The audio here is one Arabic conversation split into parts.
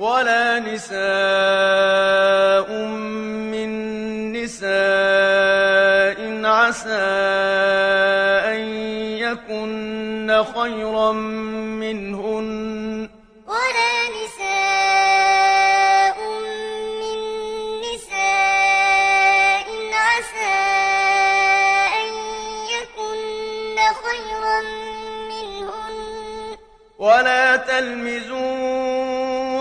ولا نساء من نساء عسى أن يكن خيرا منهن. ولا نساء من نساء عسى أن يكن خيرا منهن. ولا تلمزوا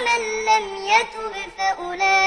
ومن لم يتب فأولئك